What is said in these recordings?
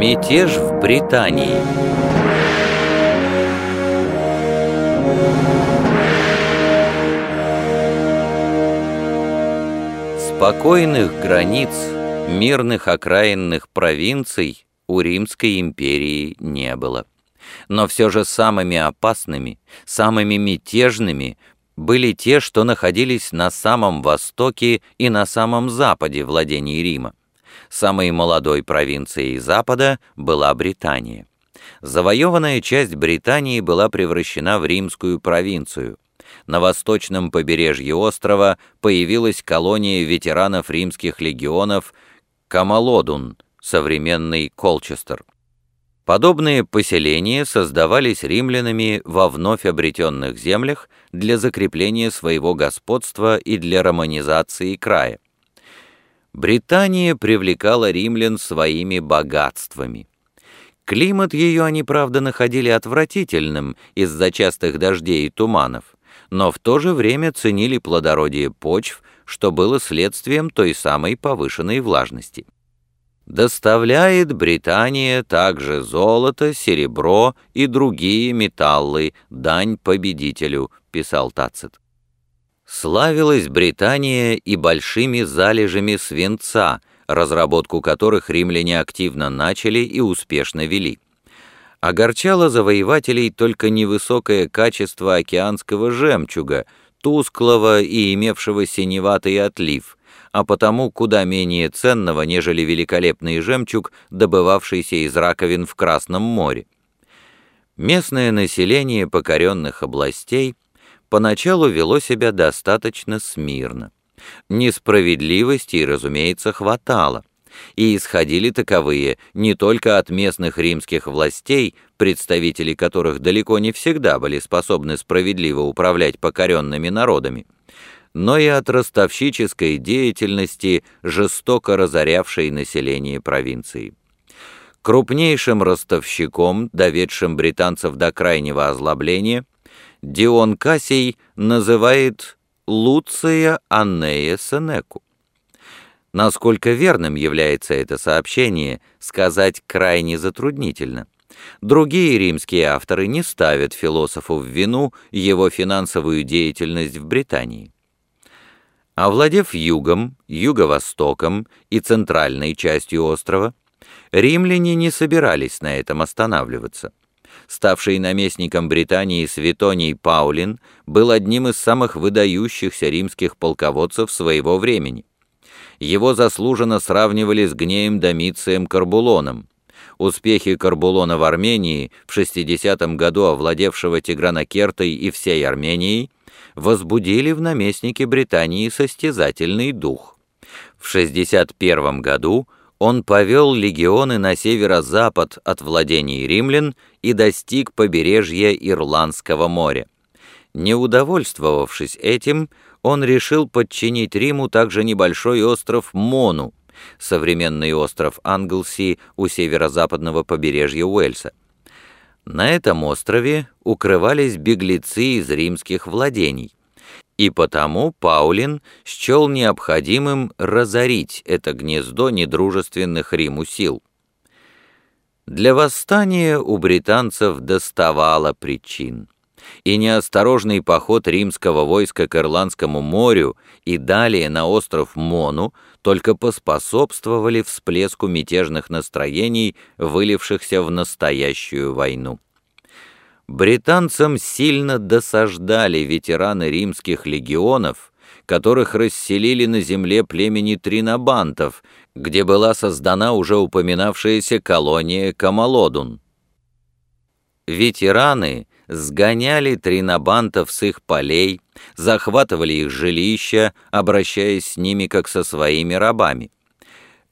Мятеж в Британии Спокойных границ, мирных окраинных провинций у Римской империи не было. Но все же самыми опасными, самыми мятежными были те, что находились на самом востоке и на самом западе владений Рима. Самой молодой провинцией Запада была Британия. Завоеванная часть Британии была превращена в римскую провинцию. На восточном побережье острова появилась колония ветеранов римских легионов Камалодун, современный Колчестер. Подобные поселения создавались римлянами во вновь обретенных землях для закрепления своего господства и для романизации края. Британия привлекала римлян своими богатствами. Климат ее они, правда, находили отвратительным из-за частых дождей и туманов, но в то же время ценили плодородие почв, что было следствием той самой повышенной влажности. Доставляет Британия также золото, серебро и другие металлы, дань победителю, писал Тацит. Славилась Британия и большими залежами свинца, разработку которых римляне активно начали и успешно вели. Огорчало завоевателей только невысокое качество океанского жемчуга, тусклого и имевшего синеватый отлив, а потому куда менее ценного, нежели великолепный жемчуг, добывавшийся из раковин в Красном море. Местное население покоренных областей поначалу вело себя достаточно смирно. Несправедливости, разумеется, хватало, и исходили таковые не только от местных римских властей, представители которых далеко не всегда были способны справедливо управлять покоренными народами, но и от ростовщической деятельности, жестоко разорявшей население провинции. Крупнейшим ростовщиком, доведшим британцев до крайнего озлобления, Дион Кассий называет Луция Аннея Сенеку. Насколько верным является это сообщение, сказать крайне затруднительно. Другие римские авторы не ставят философу в вину его финансовую деятельность в Британии. Овладев югом, юго-востоком и центральной частью острова, римляне не собирались на этом останавливаться. Ставший наместником Британии Светоний Паулин был одним из самых выдающихся римских полководцев своего времени. Его заслуженно сравнивали с Гнеем Домицием Карбулоном. Успехи Карбулона в Армении, в 60 году овладевшего Тигранокертой и всей Арменией, возбудили в наместнике Британии состязательный дух. В 61 году он повел легионы на северо-запад от владений римлян и достиг побережья Ирландского моря. Не удовольствовавшись этим, он решил подчинить Риму также небольшой остров Мону, современный остров Англси у северо-западного побережья Уэльса. На этом острове укрывались беглецы из римских владений, и потому Паулин счел необходимым разорить это гнездо недружественных Риму сил. Для восстания у британцев доставало причин, и неосторожный поход римского войска к Ирландскому морю и далее на остров Мону только поспособствовали всплеску мятежных настроений, вылившихся в настоящую войну. Британцам сильно досаждали ветераны римских легионов, которых расселили на земле племени тринобантов, где была создана уже упоминавшаяся колония Камалодун. Ветераны сгоняли тринобантов с их полей, захватывали их жилища, обращаясь с ними как со своими рабами.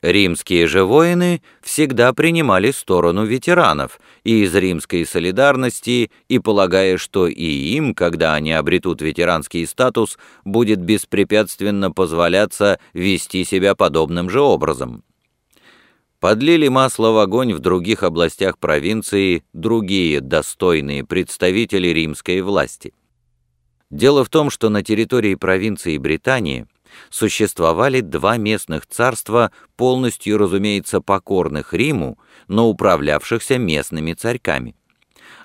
Римские же воины всегда принимали сторону ветеранов и из римской солидарности, и полагая, что и им, когда они обретут ветеранский статус, будет беспрепятственно позволяться вести себя подобным же образом. Подлили масло в огонь в других областях провинции другие достойные представители римской власти. Дело в том, что на территории провинции Британии существовали два местных царства, полностью, разумеется, покорных Риму, но управлявшихся местными царьками.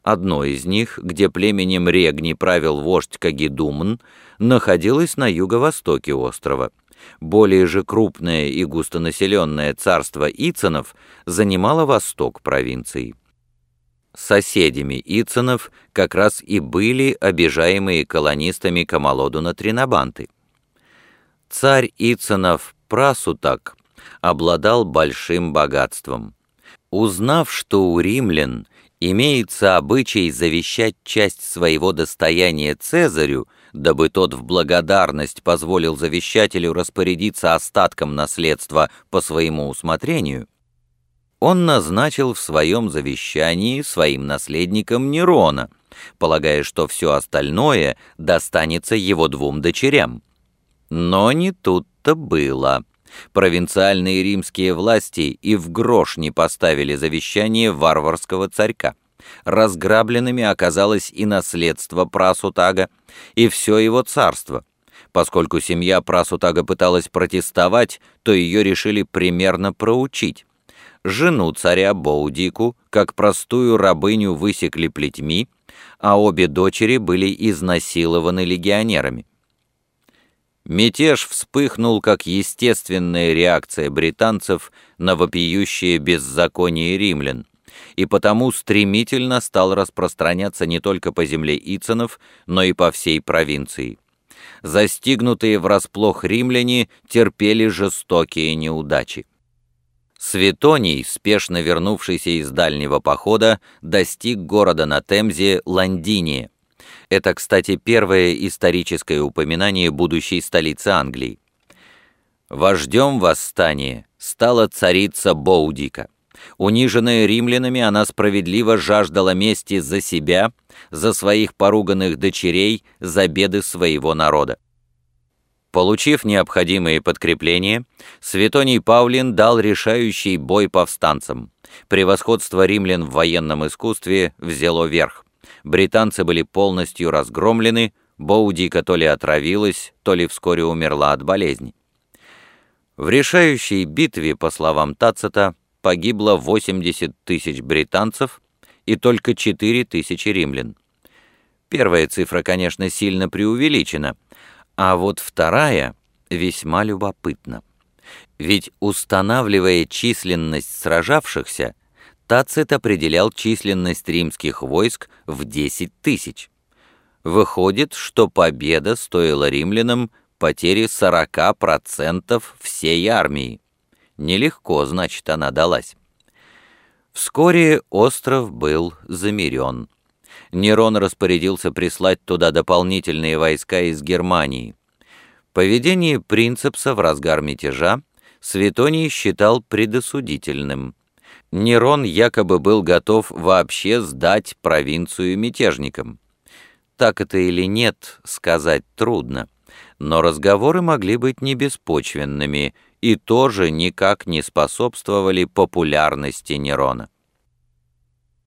Одно из них, где племенем Регни правил вождь Кагидумн, находилось на юго-востоке острова. Более же крупное и густонаселенное царство Ицинов занимало восток провинции. Соседями Ицинов как раз и были обижаемые колонистами Камалодуна Тринабанты. Царь Ицинов Прасутак обладал большим богатством. Узнав, что у римлян имеется обычай завещать часть своего достояния Цезарю, дабы тот в благодарность позволил завещателю распорядиться остатком наследства по своему усмотрению, он назначил в своем завещании своим наследником Нерона, полагая, что все остальное достанется его двум дочерям. Но не тут-то было. Провинциальные римские власти и в грош не поставили завещание варварского царька. Разграбленными оказалось и наследство Прасутага, и все его царство. Поскольку семья Прасутага пыталась протестовать, то ее решили примерно проучить. Жену царя Боудику, как простую рабыню, высекли плетьми, а обе дочери были изнасилованы легионерами. Мятеж вспыхнул как естественная реакция британцев на вопиющее беззаконие римлян, и потому стремительно стал распространяться не только по земле Ицинов, но и по всей провинции. Застигнутые врасплох римляне терпели жестокие неудачи. Светоний, спешно вернувшийся из дальнего похода, достиг города на Темзе Лондиния, это, кстати, первое историческое упоминание будущей столицы Англии. Вождем восстания стала царица Боудика. Униженная римлянами, она справедливо жаждала мести за себя, за своих поруганных дочерей, за беды своего народа. Получив необходимые подкрепления, Светоний Павлин дал решающий бой повстанцам. Превосходство римлян в военном искусстве взяло верх британцы были полностью разгромлены, Боудика то ли отравилась, то ли вскоре умерла от болезни. В решающей битве, по словам Тацита, погибло 80 тысяч британцев и только 4 тысячи римлян. Первая цифра, конечно, сильно преувеличена, а вот вторая весьма любопытна. Ведь устанавливая численность сражавшихся, Тацит определял численность римских войск в 10 тысяч. Выходит, что победа стоила римлянам потери 40% всей армии. Нелегко, значит, она далась. Вскоре остров был замерен. Нерон распорядился прислать туда дополнительные войска из Германии. Поведение принцепса в разгар мятежа Светоний считал предосудительным – Нерон якобы был готов вообще сдать провинцию мятежникам. Так это или нет, сказать трудно, но разговоры могли быть не беспочвенными и тоже никак не способствовали популярности Нерона.